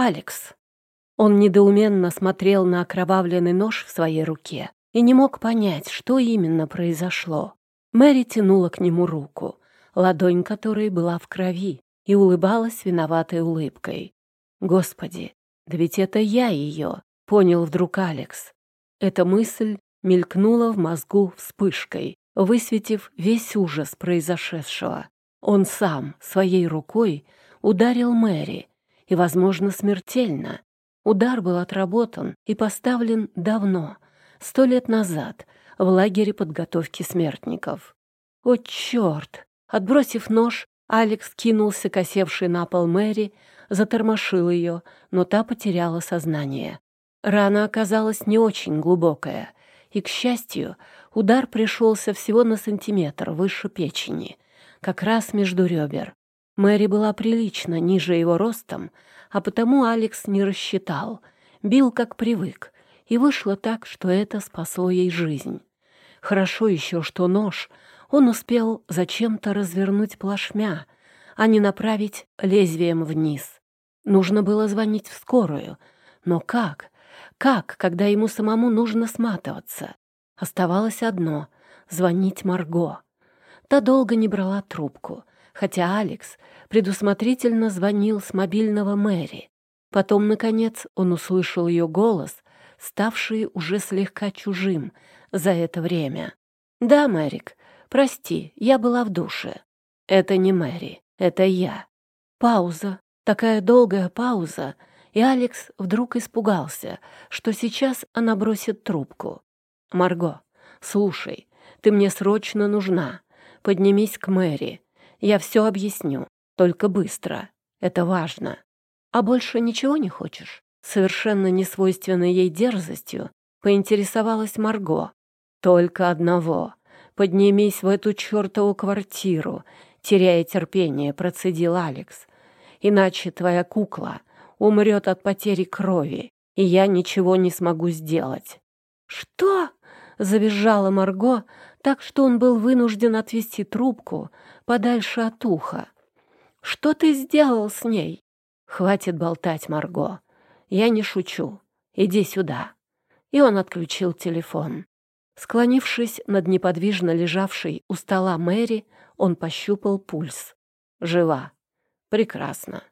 Алекс. Он недоуменно смотрел на окровавленный нож в своей руке и не мог понять, что именно произошло. Мэри тянула к нему руку, ладонь которой была в крови, и улыбалась виноватой улыбкой. «Господи, да ведь это я ее!» — понял вдруг Алекс. Эта мысль мелькнула в мозгу вспышкой, высветив весь ужас произошедшего. Он сам своей рукой ударил Мэри, и, возможно, смертельно. Удар был отработан и поставлен давно, сто лет назад, в лагере подготовки смертников. О, черт! Отбросив нож, Алекс кинулся к осевшей на пол Мэри, затормошил ее, но та потеряла сознание. Рана оказалась не очень глубокая, и, к счастью, удар пришелся всего на сантиметр выше печени, как раз между ребер. Мэри была прилично ниже его ростом, а потому Алекс не рассчитал, бил как привык, и вышло так, что это спасло ей жизнь. Хорошо еще, что нож он успел зачем-то развернуть плашмя, а не направить лезвием вниз. Нужно было звонить в скорую. Но как? Как, когда ему самому нужно сматываться? Оставалось одно — звонить Марго. Та долго не брала трубку, хотя Алекс предусмотрительно звонил с мобильного Мэри. Потом, наконец, он услышал ее голос, ставший уже слегка чужим за это время. «Да, Мэрик, прости, я была в душе». «Это не Мэри, это я». Пауза, такая долгая пауза, и Алекс вдруг испугался, что сейчас она бросит трубку. «Марго, слушай, ты мне срочно нужна. Поднимись к Мэри. Я все объясню, только быстро. Это важно. А больше ничего не хочешь?» Совершенно несвойственной ей дерзостью поинтересовалась Марго. «Только одного. Поднимись в эту чертову квартиру», теряя терпение, процедил Алекс. «Иначе твоя кукла умрет от потери крови, и я ничего не смогу сделать». «Что?» — завизжала Марго, так что он был вынужден отвести трубку подальше от уха. «Что ты сделал с ней?» «Хватит болтать, Марго. Я не шучу. Иди сюда». И он отключил телефон. Склонившись над неподвижно лежавшей у стола Мэри, он пощупал пульс. Жива. Прекрасно.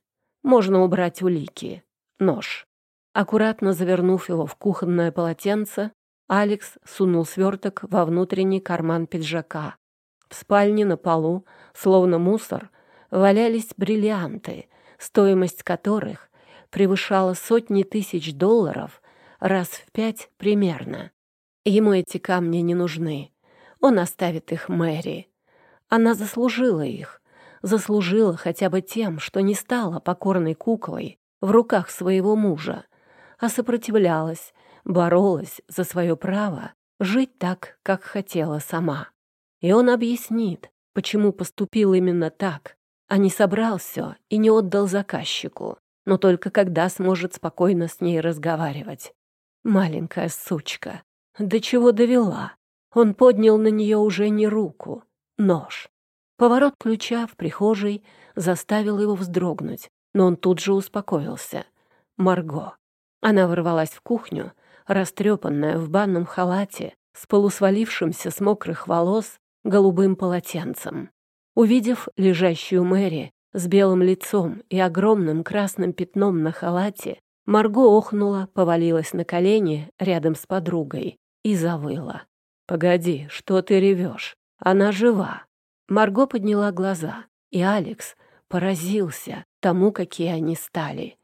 Можно убрать улики. Нож. Аккуратно завернув его в кухонное полотенце, Алекс сунул сверток во внутренний карман пиджака. В спальне на полу, словно мусор, валялись бриллианты, стоимость которых превышала сотни тысяч долларов раз в пять примерно. Ему эти камни не нужны. Он оставит их Мэри. Она заслужила их, заслужила хотя бы тем, что не стала покорной куклой в руках своего мужа, а сопротивлялась, боролась за свое право жить так, как хотела сама. И он объяснит, почему поступил именно так, а не собрал все и не отдал заказчику, но только когда сможет спокойно с ней разговаривать. Маленькая сучка. До чего довела? Он поднял на нее уже не руку, нож. Поворот ключа в прихожей заставил его вздрогнуть, но он тут же успокоился. Марго. Она ворвалась в кухню, растрепанная в банном халате, с полусвалившимся с мокрых волос голубым полотенцем. Увидев лежащую Мэри с белым лицом и огромным красным пятном на халате, Марго охнула, повалилась на колени рядом с подругой и завыла. «Погоди, что ты ревешь? Она жива!» Марго подняла глаза, и Алекс поразился тому, какие они стали.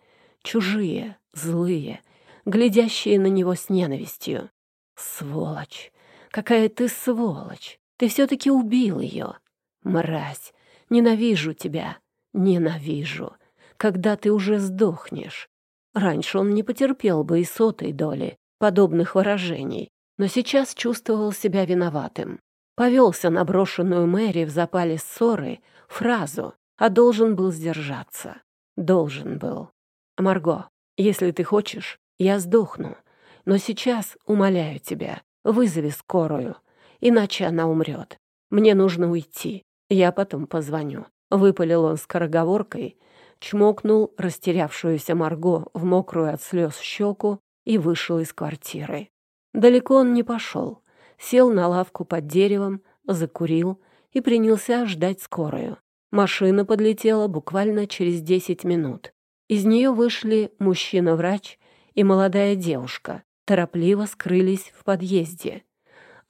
Чужие, злые, глядящие на него с ненавистью. «Сволочь! Какая ты сволочь! Ты все-таки убил ее! Мразь! Ненавижу тебя! Ненавижу! Когда ты уже сдохнешь!» Раньше он не потерпел бы и сотой доли подобных выражений, но сейчас чувствовал себя виноватым повелся на брошенную Мэри в запале ссоры фразу, а должен был сдержаться. Должен был. «Марго, если ты хочешь, я сдохну. Но сейчас, умоляю тебя, вызови скорую, иначе она умрет. Мне нужно уйти. Я потом позвоню». Выпалил он скороговоркой, чмокнул растерявшуюся Марго в мокрую от слез щеку и вышел из квартиры. Далеко он не пошел. Сел на лавку под деревом, закурил и принялся ждать скорую. Машина подлетела буквально через десять минут. Из нее вышли мужчина-врач и молодая девушка. Торопливо скрылись в подъезде.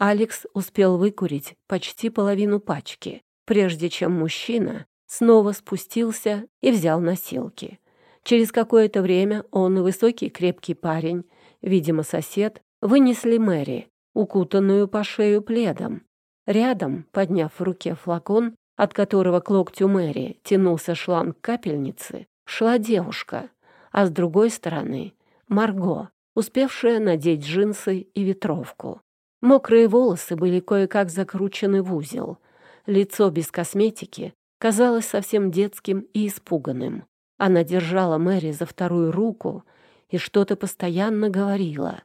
Алекс успел выкурить почти половину пачки, прежде чем мужчина снова спустился и взял носилки. Через какое-то время он и высокий крепкий парень, видимо, сосед, вынесли Мэри, укутанную по шею пледом. Рядом, подняв в руке флакон, от которого к локтю Мэри тянулся шланг капельницы, шла девушка, а с другой стороны — Марго, успевшая надеть джинсы и ветровку. Мокрые волосы были кое-как закручены в узел. Лицо без косметики казалось совсем детским и испуганным. Она держала Мэри за вторую руку и что-то постоянно говорила.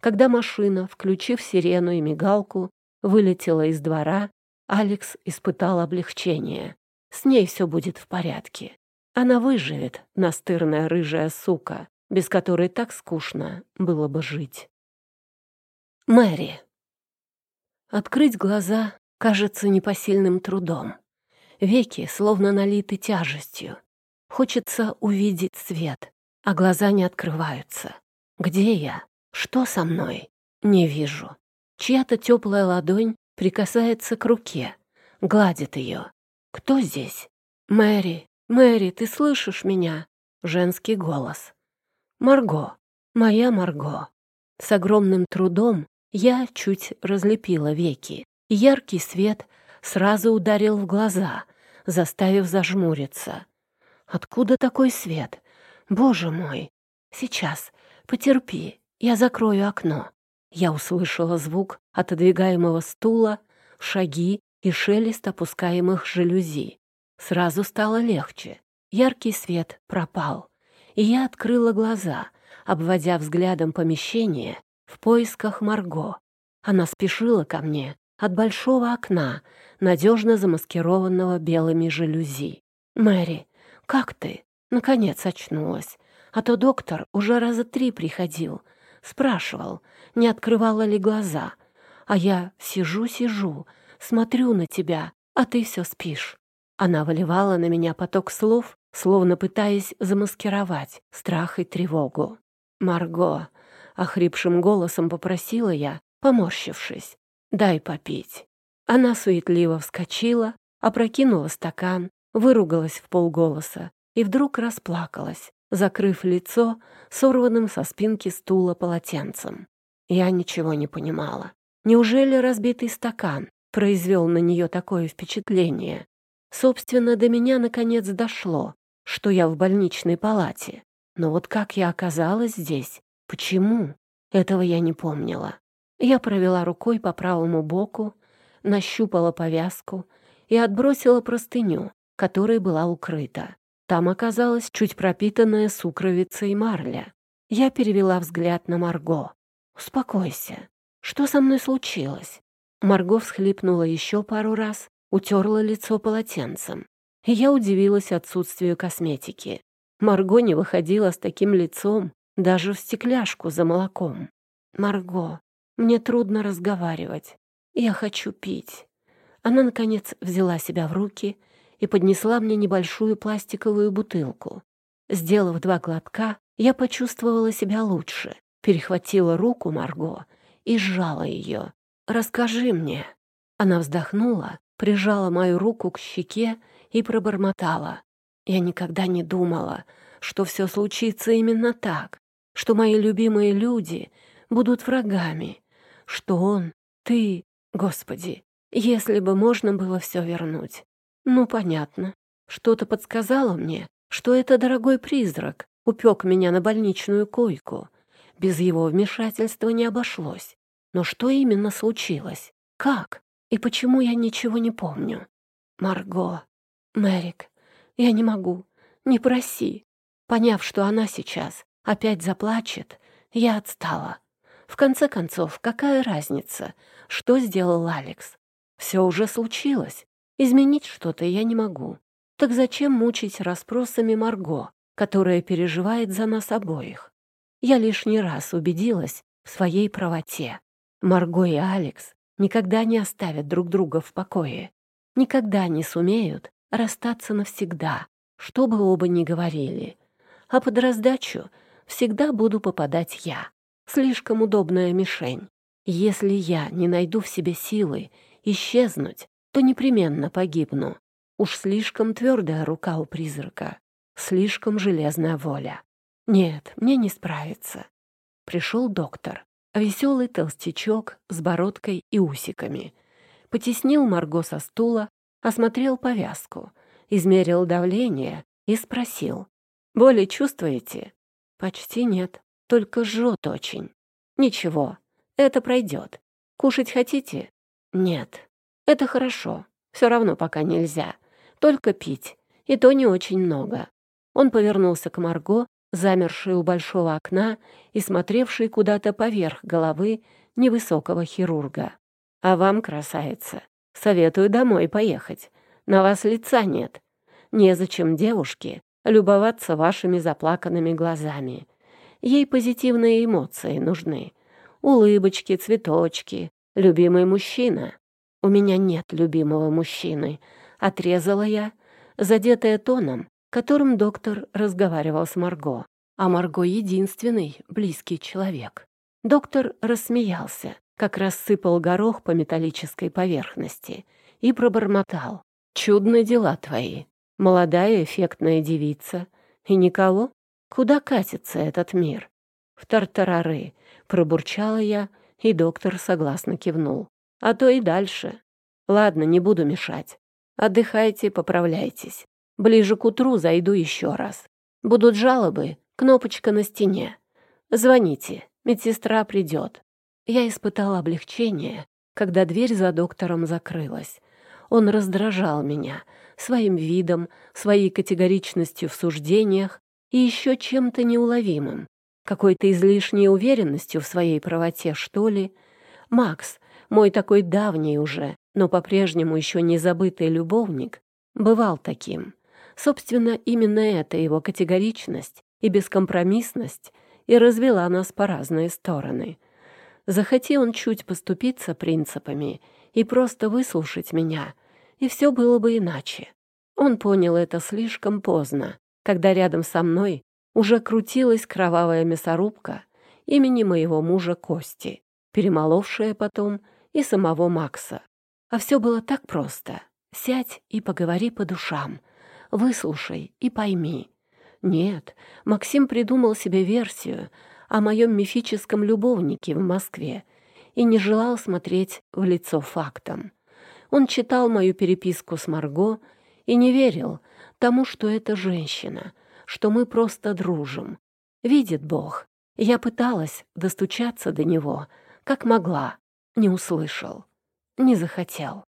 Когда машина, включив сирену и мигалку, вылетела из двора, Алекс испытал облегчение. С ней все будет в порядке. Она выживет, настырная рыжая сука, без которой так скучно было бы жить. Мэри. Открыть глаза кажется непосильным трудом. Веки словно налиты тяжестью. Хочется увидеть свет, а глаза не открываются. Где я? Что со мной? Не вижу. Чья-то теплая ладонь прикасается к руке, гладит ее. Кто здесь? Мэри, Мэри, ты слышишь меня? Женский голос. Марго, моя Марго. С огромным трудом я чуть разлепила веки. Яркий свет сразу ударил в глаза, заставив зажмуриться. Откуда такой свет? Боже мой! Сейчас, потерпи, я закрою окно. Я услышала звук отодвигаемого стула, шаги и шелест опускаемых жалюзи. Сразу стало легче. Яркий свет пропал, и я открыла глаза, обводя взглядом помещение в поисках Марго. Она спешила ко мне от большого окна, надежно замаскированного белыми жалюзи. «Мэри, как ты?» Наконец очнулась. А то доктор уже раза три приходил. Спрашивал, не открывала ли глаза. А я сижу-сижу, смотрю на тебя, а ты все спишь. Она выливала на меня поток слов, словно пытаясь замаскировать страх и тревогу. «Марго», — охрипшим голосом попросила я, поморщившись, «дай попить». Она суетливо вскочила, опрокинула стакан, выругалась в полголоса и вдруг расплакалась, закрыв лицо сорванным со спинки стула полотенцем. Я ничего не понимала. Неужели разбитый стакан произвел на нее такое впечатление? Собственно, до меня наконец дошло, что я в больничной палате. Но вот как я оказалась здесь? Почему? Этого я не помнила. Я провела рукой по правому боку, нащупала повязку и отбросила простыню, которой была укрыта. Там оказалась чуть пропитанная сукровицей марля. Я перевела взгляд на Марго. «Успокойся. Что со мной случилось?» Марго всхлипнула еще пару раз, утерла лицо полотенцем. И я удивилась отсутствию косметики. Марго не выходила с таким лицом даже в стекляшку за молоком. «Марго, мне трудно разговаривать. Я хочу пить». Она, наконец, взяла себя в руки и поднесла мне небольшую пластиковую бутылку. Сделав два глотка, я почувствовала себя лучше, перехватила руку Марго и сжала ее. «Расскажи мне». Она вздохнула, прижала мою руку к щеке и пробормотала. «Я никогда не думала, что все случится именно так, что мои любимые люди будут врагами, что он, ты, Господи, если бы можно было все вернуть. Ну, понятно. Что-то подсказало мне, что это дорогой призрак упек меня на больничную койку. Без его вмешательства не обошлось. Но что именно случилось? Как? И почему я ничего не помню? Марго. Мэрик, я не могу. Не проси. Поняв, что она сейчас опять заплачет, я отстала. В конце концов, какая разница, что сделал Алекс? Все уже случилось. Изменить что-то я не могу. Так зачем мучить расспросами Марго, которая переживает за нас обоих? Я лишний раз убедилась в своей правоте. Марго и Алекс никогда не оставят друг друга в покое, никогда не сумеют расстаться навсегда, что бы оба ни говорили. А под раздачу всегда буду попадать я. Слишком удобная мишень. Если я не найду в себе силы исчезнуть, то непременно погибну. Уж слишком твердая рука у призрака, слишком железная воля. Нет, мне не справиться. Пришел доктор, веселый толстячок с бородкой и усиками. Потеснил Марго со стула, осмотрел повязку, измерил давление и спросил. «Боли чувствуете?» «Почти нет, только жжет очень». «Ничего, это пройдет. Кушать хотите?» «Нет, это хорошо. Все равно пока нельзя. Только пить, и то не очень много». Он повернулся к Марго, замершей у большого окна и смотревшей куда-то поверх головы невысокого хирурга. «А вам, красавица, советую домой поехать. На вас лица нет. Незачем девушке любоваться вашими заплаканными глазами. Ей позитивные эмоции нужны. Улыбочки, цветочки, любимый мужчина. У меня нет любимого мужчины, отрезала я, задетая тоном, которым доктор разговаривал с Марго. А Марго — единственный близкий человек. Доктор рассмеялся, как рассыпал горох по металлической поверхности, и пробормотал. «Чудные дела твои. Молодая эффектная девица. И никого? Куда катится этот мир?» «В тартарары», — пробурчала я, и доктор согласно кивнул. «А то и дальше. Ладно, не буду мешать. Отдыхайте, поправляйтесь. Ближе к утру зайду еще раз. Будут жалобы, кнопочка на стене. Звоните, медсестра придет. Я испытала облегчение, когда дверь за доктором закрылась. Он раздражал меня своим видом, своей категоричностью в суждениях и еще чем-то неуловимым, какой-то излишней уверенностью в своей правоте, что ли. Макс, мой такой давний уже, но по-прежнему еще не забытый любовник, бывал таким. Собственно, именно эта его категоричность и бескомпромиссность и развела нас по разные стороны. Захоти он чуть поступиться принципами и просто выслушать меня, и все было бы иначе. Он понял это слишком поздно, когда рядом со мной уже крутилась кровавая мясорубка имени моего мужа Кости, перемоловшая потом и самого Макса. А все было так просто. Сядь и поговори по душам, выслушай и пойми. Нет, Максим придумал себе версию о моем мифическом любовнике в Москве и не желал смотреть в лицо фактам. Он читал мою переписку с Марго и не верил тому, что это женщина, что мы просто дружим. Видит Бог, я пыталась достучаться до него, как могла, не услышал, не захотел.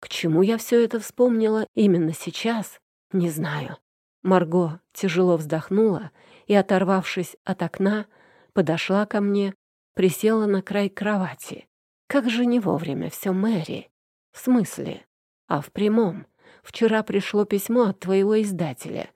К чему я все это вспомнила именно сейчас, не знаю. Марго тяжело вздохнула и, оторвавшись от окна, подошла ко мне, присела на край кровати. Как же не вовремя все, Мэри. В смысле? А в прямом. Вчера пришло письмо от твоего издателя.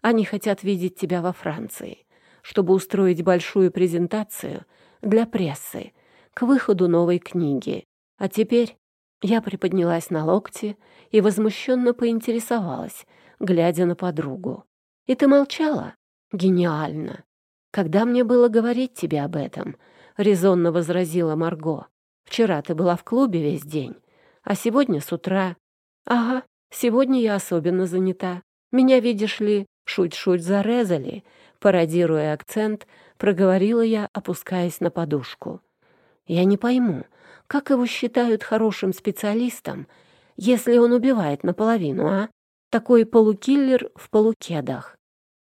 Они хотят видеть тебя во Франции, чтобы устроить большую презентацию для прессы к выходу новой книги. А теперь я приподнялась на локте и возмущенно поинтересовалась, глядя на подругу. «И ты молчала? Гениально! Когда мне было говорить тебе об этом?» — резонно возразила Марго. «Вчера ты была в клубе весь день, а сегодня с утра...» «Ага, сегодня я особенно занята. Меня, видишь ли, шуть-шуть зарезали», — пародируя акцент, проговорила я, опускаясь на подушку. «Я не пойму, как его считают хорошим специалистом, если он убивает наполовину, а? Такой полукиллер в полукедах.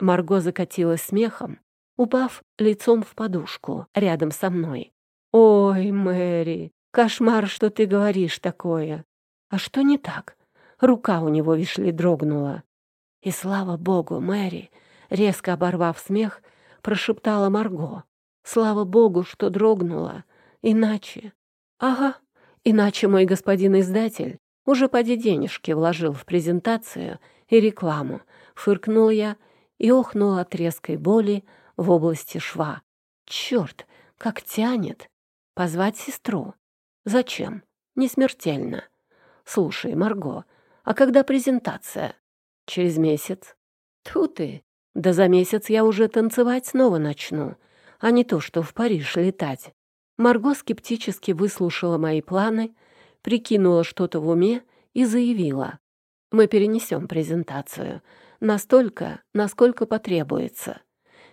Марго закатилась смехом, упав лицом в подушку рядом со мной. «Ой, Мэри, кошмар, что ты говоришь такое!» «А что не так?» Рука у него, вишли, дрогнула. «И слава богу, Мэри!» Резко оборвав смех, прошептала Марго. «Слава богу, что дрогнула! Иначе...» «Ага, иначе мой господин издатель уже поди денежки вложил в презентацию и рекламу, фыркнул я и охнул от резкой боли в области шва. Черт, как тянет! Позвать сестру? Зачем? Не смертельно. Слушай, Марго, а когда презентация? Через месяц. Тьфу ты! Да за месяц я уже танцевать снова начну, а не то, что в Париж летать. Марго скептически выслушала мои планы, прикинула что-то в уме и заявила. Мы перенесем презентацию. Настолько, насколько потребуется.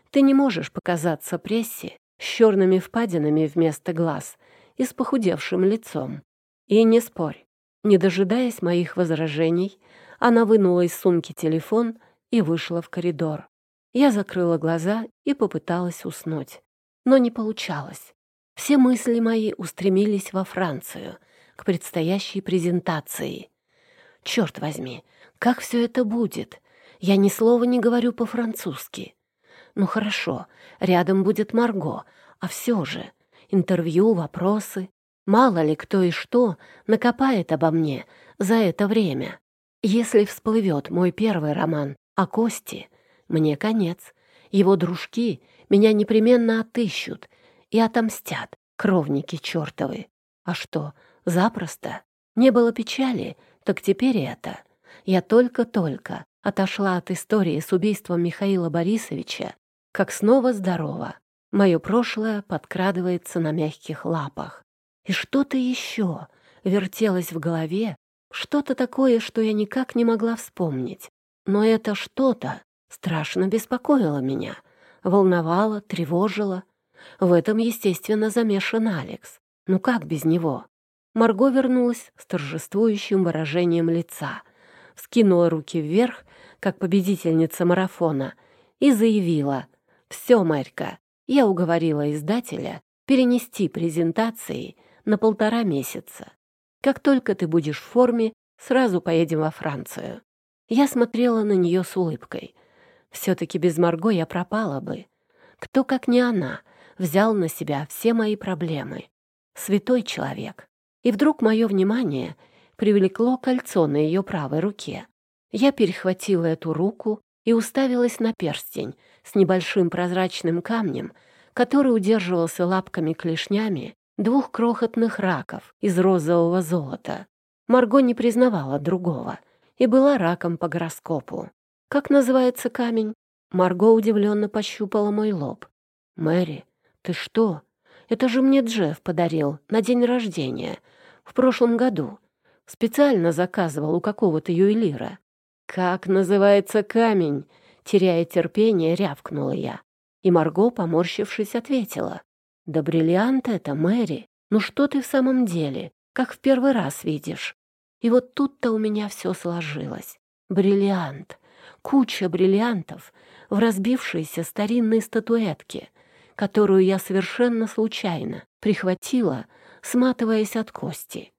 Ты не можешь показаться прессе с черными впадинами вместо глаз и с похудевшим лицом. И не спорь. Не дожидаясь моих возражений, она вынула из сумки телефон и вышла в коридор. Я закрыла глаза и попыталась уснуть. Но не получалось. Все мысли мои устремились во Францию, к предстоящей презентации. Черт возьми, как все это будет? Я ни слова не говорю по-французски. Ну хорошо, рядом будет Марго, а все же интервью, вопросы. Мало ли кто и что накопает обо мне за это время. Если всплывет мой первый роман о Косте, мне конец. Его дружки меня непременно отыщут и отомстят, кровники чертовы. А что, запросто? Не было печали, так теперь это. Я только-только отошла от истории с убийством Михаила Борисовича, как снова здорова. Мое прошлое подкрадывается на мягких лапах. И что-то еще вертелось в голове, что-то такое, что я никак не могла вспомнить. Но это что-то страшно беспокоило меня, волновало, тревожило. В этом, естественно, замешан Алекс. Ну как без него? Марго вернулась с торжествующим выражением лица, скинула руки вверх, как победительница марафона, и заявила «Все, Марька, я уговорила издателя перенести презентации на полтора месяца. Как только ты будешь в форме, сразу поедем во Францию». Я смотрела на нее с улыбкой. Все-таки без Марго я пропала бы. Кто, как не она, взял на себя все мои проблемы. Святой человек. И вдруг мое внимание привлекло кольцо на ее правой руке. Я перехватила эту руку и уставилась на перстень с небольшим прозрачным камнем, который удерживался лапками-клешнями двух крохотных раков из розового золота. Марго не признавала другого и была раком по гороскопу. «Как называется камень?» Марго удивленно пощупала мой лоб. «Мэри, ты что? Это же мне Джефф подарил на день рождения в прошлом году. Специально заказывал у какого-то ювелира. «Как называется камень?» Теряя терпение, рявкнула я. И Марго, поморщившись, ответила. «Да бриллиант это, Мэри. Ну что ты в самом деле? Как в первый раз видишь?» И вот тут-то у меня все сложилось. Бриллиант. Куча бриллиантов в разбившейся старинной статуэтке, которую я совершенно случайно прихватила сматываясь от кости.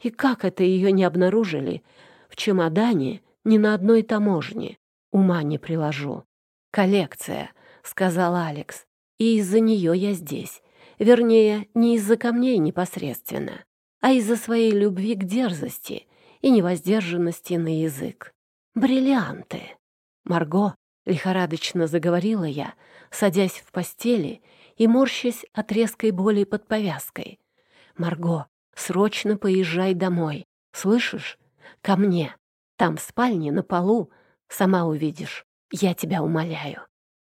И как это ее не обнаружили в чемодане ни на одной таможне? Ума не приложу. «Коллекция», — сказал Алекс, — «и из-за нее я здесь. Вернее, не из-за камней непосредственно, а из-за своей любви к дерзости и невоздержанности на язык. Бриллианты!» «Марго», — лихорадочно заговорила я, садясь в постели и морщась от резкой боли под повязкой. Марго, срочно поезжай домой. Слышишь? Ко мне. Там в спальне на полу. Сама увидишь. Я тебя умоляю.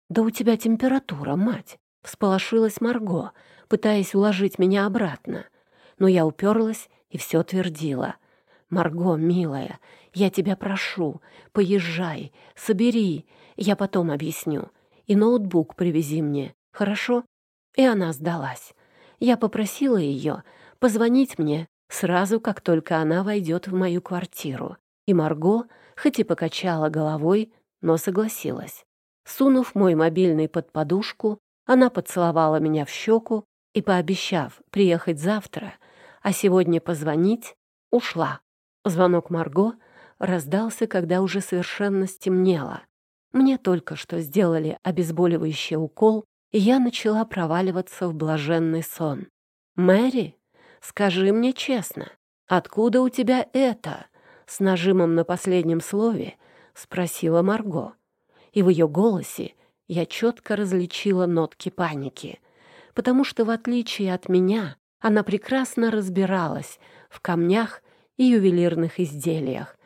Да у тебя температура, мать. Всполошилась Марго, пытаясь уложить меня обратно. Но я уперлась и все твердила. «Марго, милая, я тебя прошу, поезжай, собери, я потом объясню. И ноутбук привези мне, хорошо?» И она сдалась. Я попросила ее позвонить мне сразу, как только она войдет в мою квартиру. И Марго, хоть и покачала головой, но согласилась. Сунув мой мобильный под подушку, она поцеловала меня в щеку и, пообещав приехать завтра, а сегодня позвонить, ушла. Звонок Марго раздался, когда уже совершенно стемнело. Мне только что сделали обезболивающий укол, и я начала проваливаться в блаженный сон. «Мэри?» Скажи мне честно, откуда у тебя это?» С нажимом на последнем слове спросила Марго. И в ее голосе я четко различила нотки паники, потому что, в отличие от меня, она прекрасно разбиралась в камнях и ювелирных изделиях,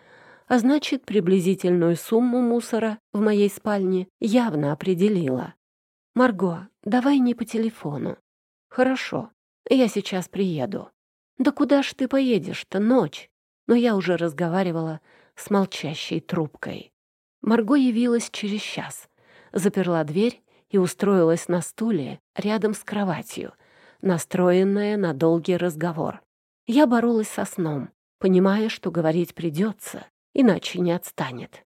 а значит, приблизительную сумму мусора в моей спальне явно определила. «Марго, давай не по телефону». «Хорошо, я сейчас приеду». «Да куда ж ты поедешь-то, ночь?» Но я уже разговаривала с молчащей трубкой. Марго явилась через час, заперла дверь и устроилась на стуле рядом с кроватью, настроенная на долгий разговор. Я боролась со сном, понимая, что говорить придется, иначе не отстанет.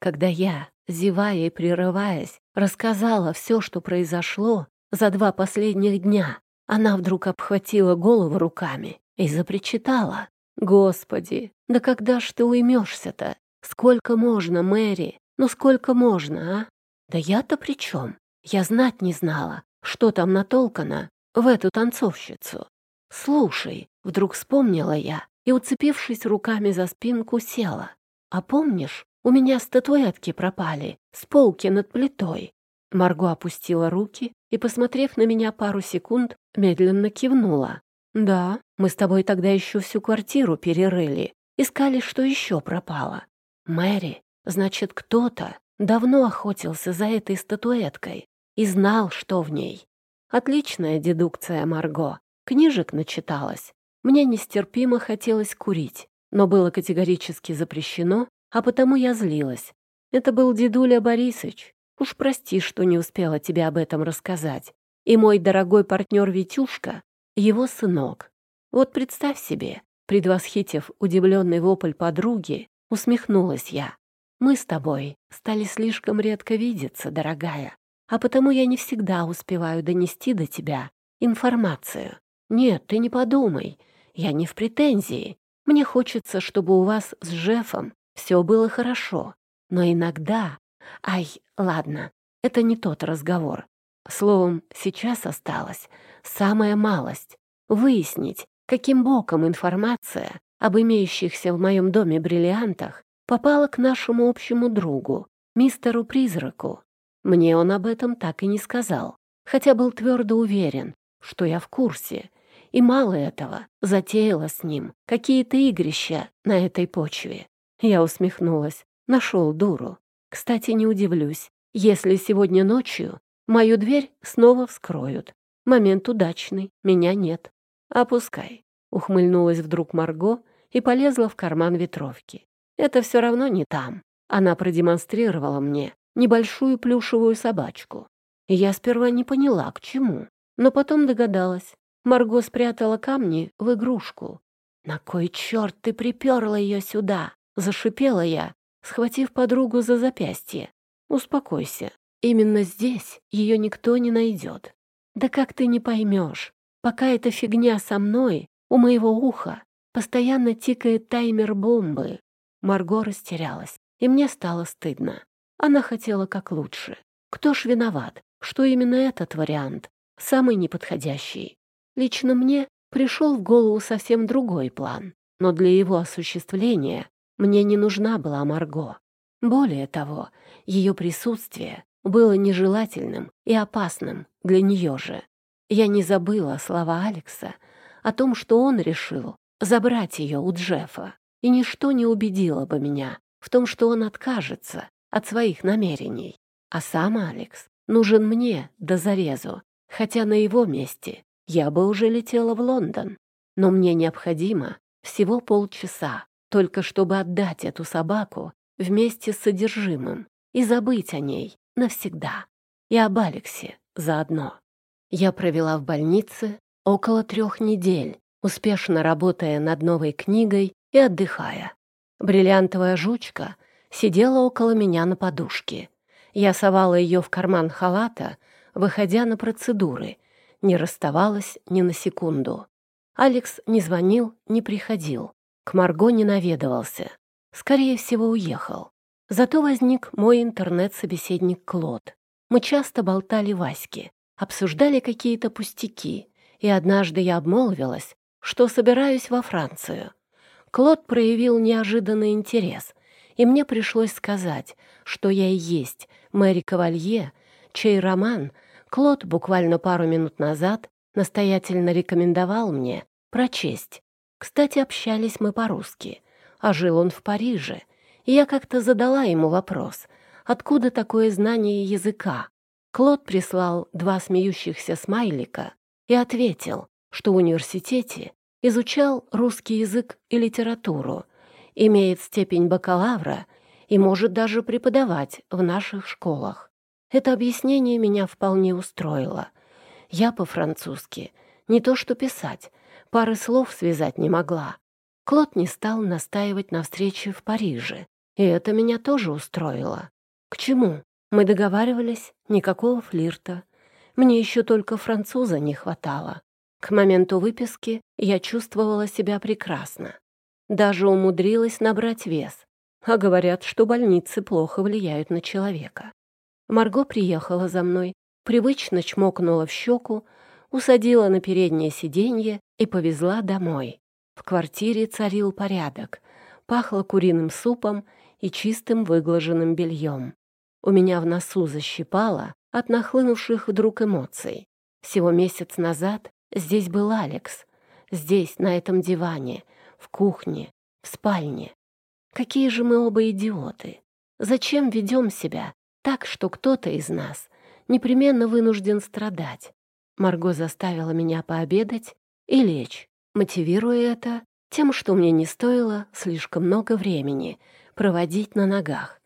Когда я, зевая и прерываясь, рассказала все, что произошло за два последних дня, она вдруг обхватила голову руками и запричитала. «Господи, да когда ж ты уймешься-то? Сколько можно, Мэри? Ну сколько можно, а? Да я-то при чем? Я знать не знала, что там натолкано в эту танцовщицу. Слушай, вдруг вспомнила я и, уцепившись руками за спинку, села. А помнишь, у меня статуэтки пропали с полки над плитой. Марго опустила руки и, посмотрев на меня пару секунд, медленно кивнула. «Да, мы с тобой тогда еще всю квартиру перерыли, искали, что еще пропало. Мэри, значит, кто-то давно охотился за этой статуэткой и знал, что в ней. Отличная дедукция, Марго. Книжек начиталась. Мне нестерпимо хотелось курить, но было категорически запрещено, а потому я злилась. Это был дедуля Борисыч. Уж прости, что не успела тебе об этом рассказать. И мой дорогой партнер Витюшка, его сынок. Вот представь себе, предвосхитив удивленный вопль подруги, усмехнулась я. Мы с тобой стали слишком редко видеться, дорогая, а потому я не всегда успеваю донести до тебя информацию. Нет, ты не подумай, я не в претензии. Мне хочется, чтобы у вас с Жефом все было хорошо. Но иногда... Ай, ладно, это не тот разговор. Словом, сейчас осталась самая малость — выяснить, каким боком информация об имеющихся в моем доме бриллиантах попала к нашему общему другу, мистеру-призраку. Мне он об этом так и не сказал, хотя был твердо уверен, что я в курсе и мало этого, затеяла с ним какие-то игрища на этой почве. Я усмехнулась. Нашел дуру. Кстати, не удивлюсь, если сегодня ночью мою дверь снова вскроют. Момент удачный, меня нет. Опускай. Ухмыльнулась вдруг Марго и полезла в карман ветровки. Это все равно не там. Она продемонстрировала мне небольшую плюшевую собачку. Я сперва не поняла, к чему, но потом догадалась. Марго спрятала камни в игрушку. «На кой черт ты приперла ее сюда?» — зашипела я, схватив подругу за запястье. «Успокойся. Именно здесь ее никто не найдет. Да как ты не поймешь? Пока эта фигня со мной, у моего уха постоянно тикает таймер бомбы». Марго растерялась, и мне стало стыдно. Она хотела как лучше. Кто ж виноват, что именно этот вариант самый неподходящий? Лично мне пришел в голову совсем другой план, но для его осуществления мне не нужна была Марго. Более того, ее присутствие было нежелательным и опасным для нее же. Я не забыла слова Алекса о том, что он решил забрать ее у Джеффа, и ничто не убедило бы меня в том, что он откажется от своих намерений. А сам Алекс нужен мне до зарезу, хотя на его месте я бы уже летела в Лондон. Но мне необходимо всего полчаса, только чтобы отдать эту собаку вместе с содержимым и забыть о ней навсегда. И об Алексе заодно. Я провела в больнице около трех недель, успешно работая над новой книгой и отдыхая. Бриллиантовая жучка сидела около меня на подушке. Я совала ее в карман халата, выходя на процедуры, не расставалась ни на секунду. Алекс не звонил, не приходил. К Марго не наведывался. Скорее всего, уехал. Зато возник мой интернет-собеседник Клод. Мы часто болтали Ваське, обсуждали какие-то пустяки, и однажды я обмолвилась, что собираюсь во Францию. Клод проявил неожиданный интерес и мне пришлось сказать, что я и есть Мэри Кавалье, чей роман Клод буквально пару минут назад настоятельно рекомендовал мне прочесть. Кстати, общались мы по-русски, а жил он в Париже, и я как-то задала ему вопрос, откуда такое знание языка. Клод прислал два смеющихся смайлика и ответил, что в университете изучал русский язык и литературу, имеет степень бакалавра и может даже преподавать в наших школах. Это объяснение меня вполне устроило. Я по-французски не то что писать, пары слов связать не могла. Клод не стал настаивать на встрече в Париже, и это меня тоже устроило. К чему? Мы договаривались, никакого флирта. Мне еще только француза не хватало. К моменту выписки я чувствовала себя прекрасно. Даже умудрилась набрать вес. А говорят, что больницы плохо влияют на человека. Марго приехала за мной, привычно чмокнула в щеку, усадила на переднее сиденье и повезла домой. В квартире царил порядок, пахло куриным супом и чистым выглаженным бельем. У меня в носу защипало от нахлынувших вдруг эмоций. Всего месяц назад здесь был Алекс. Здесь, на этом диване, в кухне, в спальне. Какие же мы оба идиоты! Зачем ведем себя так, что кто-то из нас непременно вынужден страдать? Марго заставила меня пообедать и лечь, мотивируя это тем, что мне не стоило слишком много времени проводить на ногах.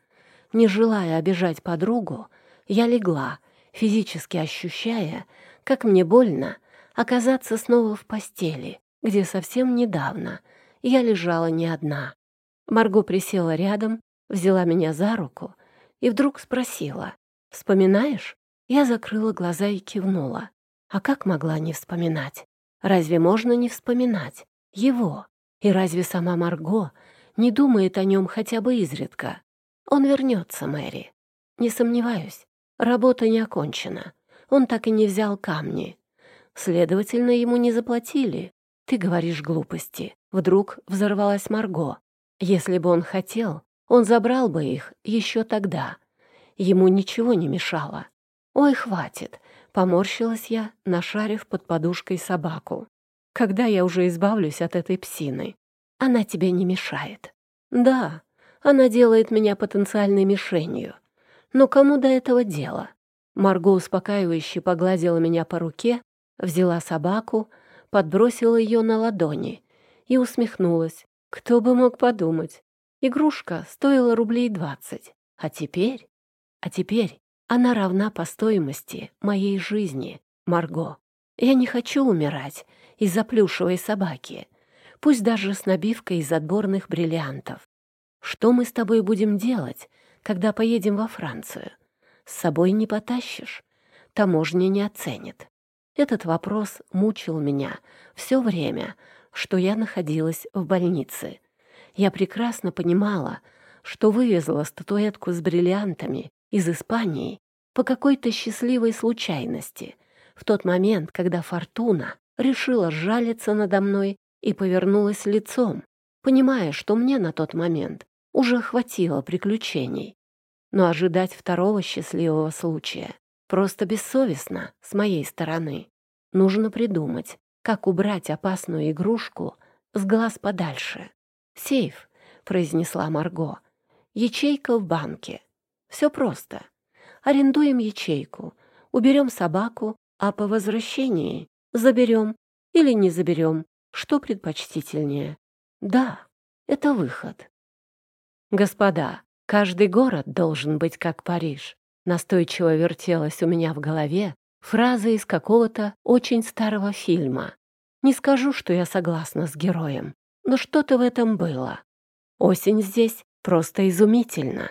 Не желая обижать подругу, я легла, физически ощущая, как мне больно оказаться снова в постели, где совсем недавно я лежала не одна. Марго присела рядом, взяла меня за руку и вдруг спросила, «Вспоминаешь?» Я закрыла глаза и кивнула. А как могла не вспоминать? Разве можно не вспоминать? Его. И разве сама Марго не думает о нем хотя бы изредка? Он вернется, Мэри. Не сомневаюсь. Работа не окончена. Он так и не взял камни. Следовательно, ему не заплатили. Ты говоришь глупости. Вдруг взорвалась Марго. Если бы он хотел, он забрал бы их еще тогда. Ему ничего не мешало. «Ой, хватит!» — поморщилась я, нашарив под подушкой собаку. «Когда я уже избавлюсь от этой псины? Она тебе не мешает». «Да, она делает меня потенциальной мишенью. Но кому до этого дело?» Марго успокаивающе погладила меня по руке, взяла собаку, подбросила ее на ладони и усмехнулась. Кто бы мог подумать? Игрушка стоила рублей двадцать. А теперь? А теперь она равна по стоимости моей жизни, Марго. Я не хочу умирать из-за плюшевой собаки, пусть даже с набивкой из отборных бриллиантов. Что мы с тобой будем делать, когда поедем во Францию? С собой не потащишь, таможня не оценит. Этот вопрос мучил меня все время, что я находилась в больнице. Я прекрасно понимала, что вывезла статуэтку с бриллиантами из Испании по какой-то счастливой случайности, в тот момент, когда Фортуна решила сжалиться надо мной и повернулась лицом, понимая, что мне на тот момент уже хватило приключений. Но ожидать второго счастливого случая просто бессовестно с моей стороны. Нужно придумать, как убрать опасную игрушку с глаз подальше. «Сейф», — произнесла Марго. «Ячейка в банке. Все просто. Арендуем ячейку, уберем собаку, а по возвращении заберем или не заберем, что предпочтительнее. Да, это выход». «Господа, каждый город должен быть как Париж», настойчиво вертелась у меня в голове фраза из какого-то очень старого фильма. Не скажу, что я согласна с героем, но что-то в этом было. Осень здесь просто изумительна.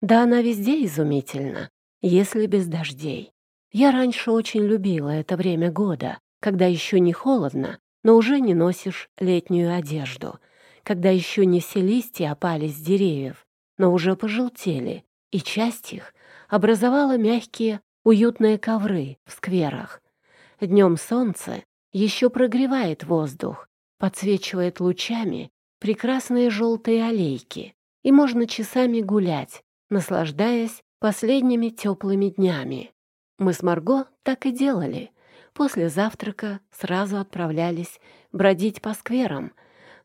Да она везде изумительна, если без дождей. Я раньше очень любила это время года, когда еще не холодно, но уже не носишь летнюю одежду, когда еще не все листья опали с деревьев, но уже пожелтели, и часть их образовала мягкие, уютные ковры в скверах. Днем солнце еще прогревает воздух, подсвечивает лучами прекрасные желтые аллейки, и можно часами гулять, наслаждаясь последними теплыми днями. Мы с Марго так и делали. После завтрака сразу отправлялись бродить по скверам,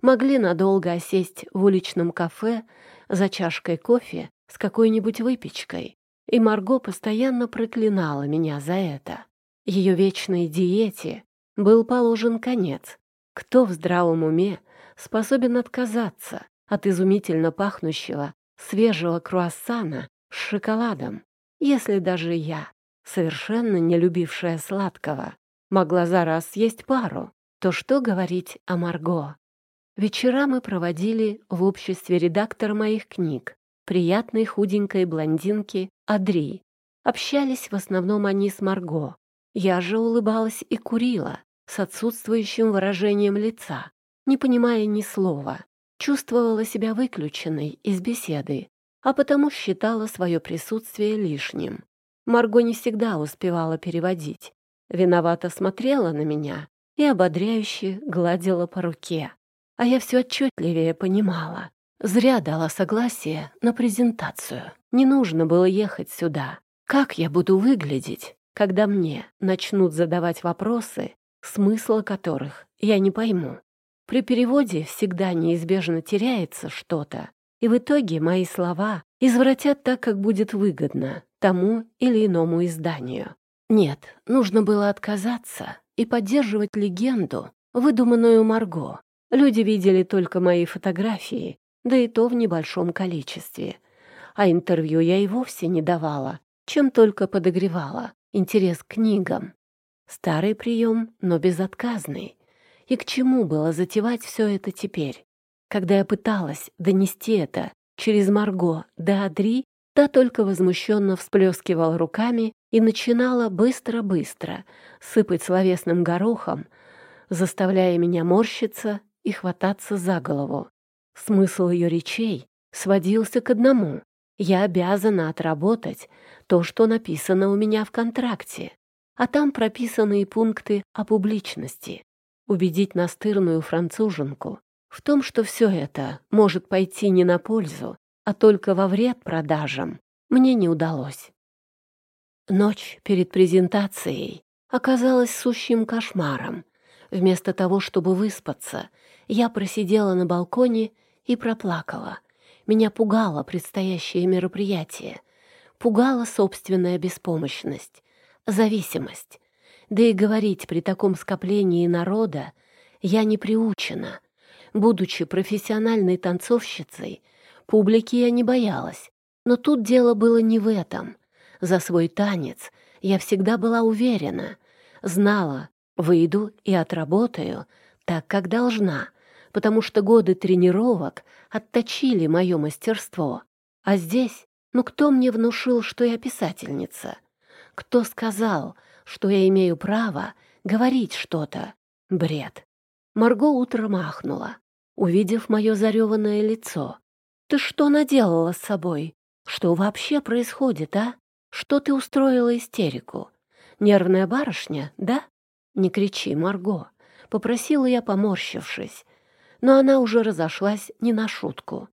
могли надолго осесть в уличном кафе за чашкой кофе с какой-нибудь выпечкой. И Марго постоянно проклинала меня за это. Ее вечной диете был положен конец. Кто в здравом уме способен отказаться от изумительно пахнущего свежего круассана с шоколадом, если даже я, совершенно не любившая сладкого, могла за раз съесть пару, то что говорить о Марго? Вечера мы проводили в обществе редактора моих книг, приятной худенькой блондинки Адри. Общались в основном они с Марго. Я же улыбалась и курила, с отсутствующим выражением лица, не понимая ни слова. Чувствовала себя выключенной из беседы, а потому считала свое присутствие лишним. Марго не всегда успевала переводить. Виновато смотрела на меня и ободряюще гладила по руке. А я все отчетливее понимала. Зря дала согласие на презентацию. Не нужно было ехать сюда. Как я буду выглядеть, когда мне начнут задавать вопросы, смысла которых я не пойму? При переводе всегда неизбежно теряется что-то, и в итоге мои слова извратят так, как будет выгодно тому или иному изданию. Нет, нужно было отказаться и поддерживать легенду, выдуманную Марго. Люди видели только мои фотографии, да и то в небольшом количестве. А интервью я и вовсе не давала, чем только подогревала интерес к книгам. Старый прием, но безотказный. И к чему было затевать все это теперь? Когда я пыталась донести это через Марго до Адри, та только возмущенно всплескивала руками и начинала быстро-быстро сыпать словесным горохом, заставляя меня морщиться и хвататься за голову. Смысл ее речей сводился к одному. Я обязана отработать то, что написано у меня в контракте, а там прописаны и пункты о публичности. Убедить настырную француженку в том, что все это может пойти не на пользу, а только во вред продажам, мне не удалось. Ночь перед презентацией оказалась сущим кошмаром. Вместо того, чтобы выспаться, я просидела на балконе и проплакала. Меня пугало предстоящее мероприятие, пугала собственная беспомощность, зависимость. Да и говорить при таком скоплении народа я не приучена. Будучи профессиональной танцовщицей, публики я не боялась. Но тут дело было не в этом. За свой танец я всегда была уверена. Знала, выйду и отработаю так, как должна, потому что годы тренировок отточили мое мастерство. А здесь, ну кто мне внушил, что я писательница? Кто сказал, что я имею право говорить что-то? Бред. Марго утром махнула увидев мое зареванное лицо. «Ты что наделала с собой? Что вообще происходит, а? Что ты устроила истерику? Нервная барышня, да? Не кричи, Марго!» — попросила я, поморщившись. Но она уже разошлась не на шутку.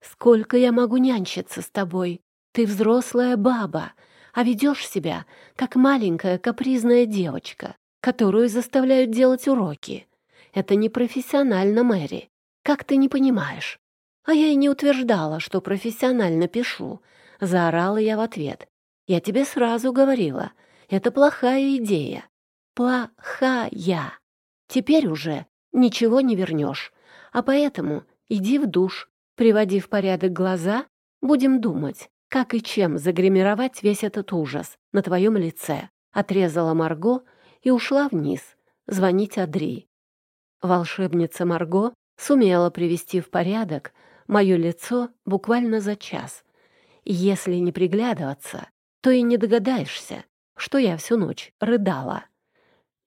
«Сколько я могу нянчиться с тобой? Ты взрослая баба, а ведешь себя, как маленькая капризная девочка, которую заставляют делать уроки. Это не профессионально, Мэри. Как ты не понимаешь? А я и не утверждала, что профессионально пишу. Заорала я в ответ. Я тебе сразу говорила. Это плохая идея. Плохая. Теперь уже ничего не вернешь. А поэтому иди в душ, приводи в порядок глаза, будем думать, как и чем загримировать весь этот ужас на твоем лице. Отрезала Марго и ушла вниз звонить Адри. Волшебница Марго сумела привести в порядок мое лицо буквально за час. если не приглядываться, то и не догадаешься, что я всю ночь рыдала.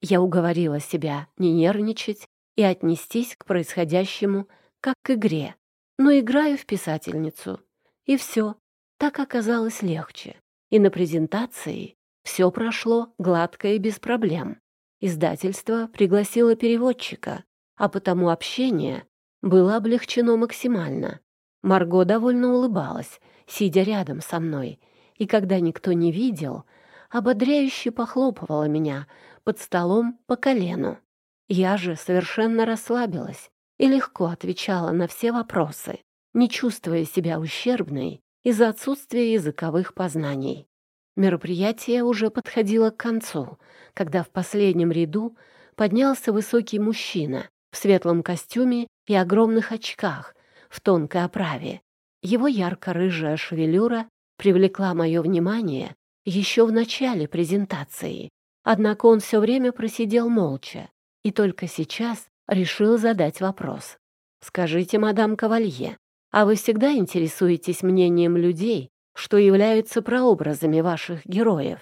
Я уговорила себя не нервничать и отнестись к происходящему как к игре. Но играю в писательницу. И все. Так оказалось легче. И на презентации все прошло гладко и без проблем. Издательство пригласило переводчика, а потому общение было облегчено максимально. Марго довольно улыбалась, сидя рядом со мной, и когда никто не видел, ободряюще похлопывала меня под столом по колену. Я же совершенно расслабилась и легко отвечала на все вопросы, не чувствуя себя ущербной из-за отсутствия языковых познаний. Мероприятие уже подходило к концу, когда в последнем ряду поднялся высокий мужчина в светлом костюме и огромных очках в тонкой оправе. Его ярко-рыжая шевелюра привлекла мое внимание еще в начале презентации. Однако он все время просидел молча и только сейчас решил задать вопрос. «Скажите, мадам Кавалье, а вы всегда интересуетесь мнением людей, что являются прообразами ваших героев?»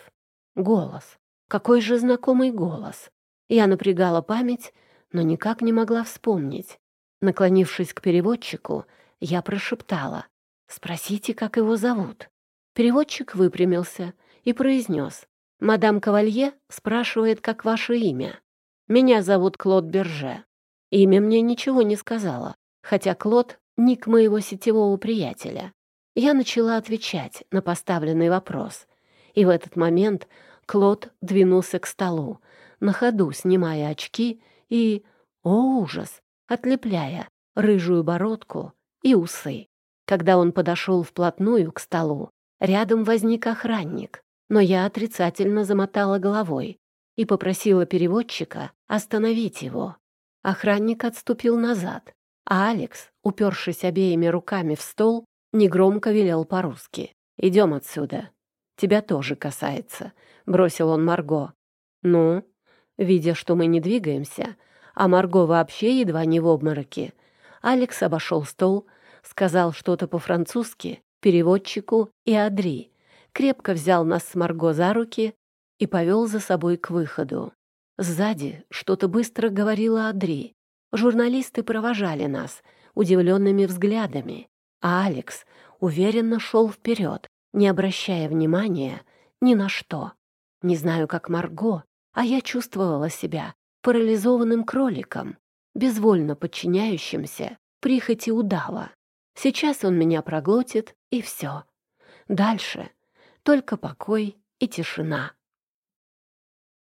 Голос. Какой же знакомый голос. Я напрягала память, но никак не могла вспомнить. Наклонившись к переводчику, я прошептала. «Спросите, как его зовут?» Переводчик выпрямился и произнес. «Мадам Кавалье спрашивает, как ваше имя. Меня зовут Клод Берже. Имя мне ничего не сказала, хотя Клод — ник моего сетевого приятеля. Я начала отвечать на поставленный вопрос, и в этот момент Клод двинулся к столу, на ходу снимая очки и, о ужас, отлепляя рыжую бородку и усы. Когда он подошел вплотную к столу, рядом возник охранник, но я отрицательно замотала головой и попросила переводчика остановить его. Охранник отступил назад, а Алекс, упершись обеими руками в стол, негромко велел по-русски. «Идем отсюда. Тебя тоже касается», — бросил он Марго. «Ну?» Видя, что мы не двигаемся, а Марго вообще едва не в обмороке, Алекс обошел стол, сказал что-то по-французски переводчику и Адри, крепко взял нас с Марго за руки и повел за собой к выходу. Сзади что-то быстро говорила Адри. Журналисты провожали нас удивленными взглядами, а Алекс уверенно шел вперед, не обращая внимания ни на что. Не знаю, как Марго, а я чувствовала себя парализованным кроликом, безвольно подчиняющимся прихоти удава. Сейчас он меня проглотит, и все. Дальше только покой и тишина.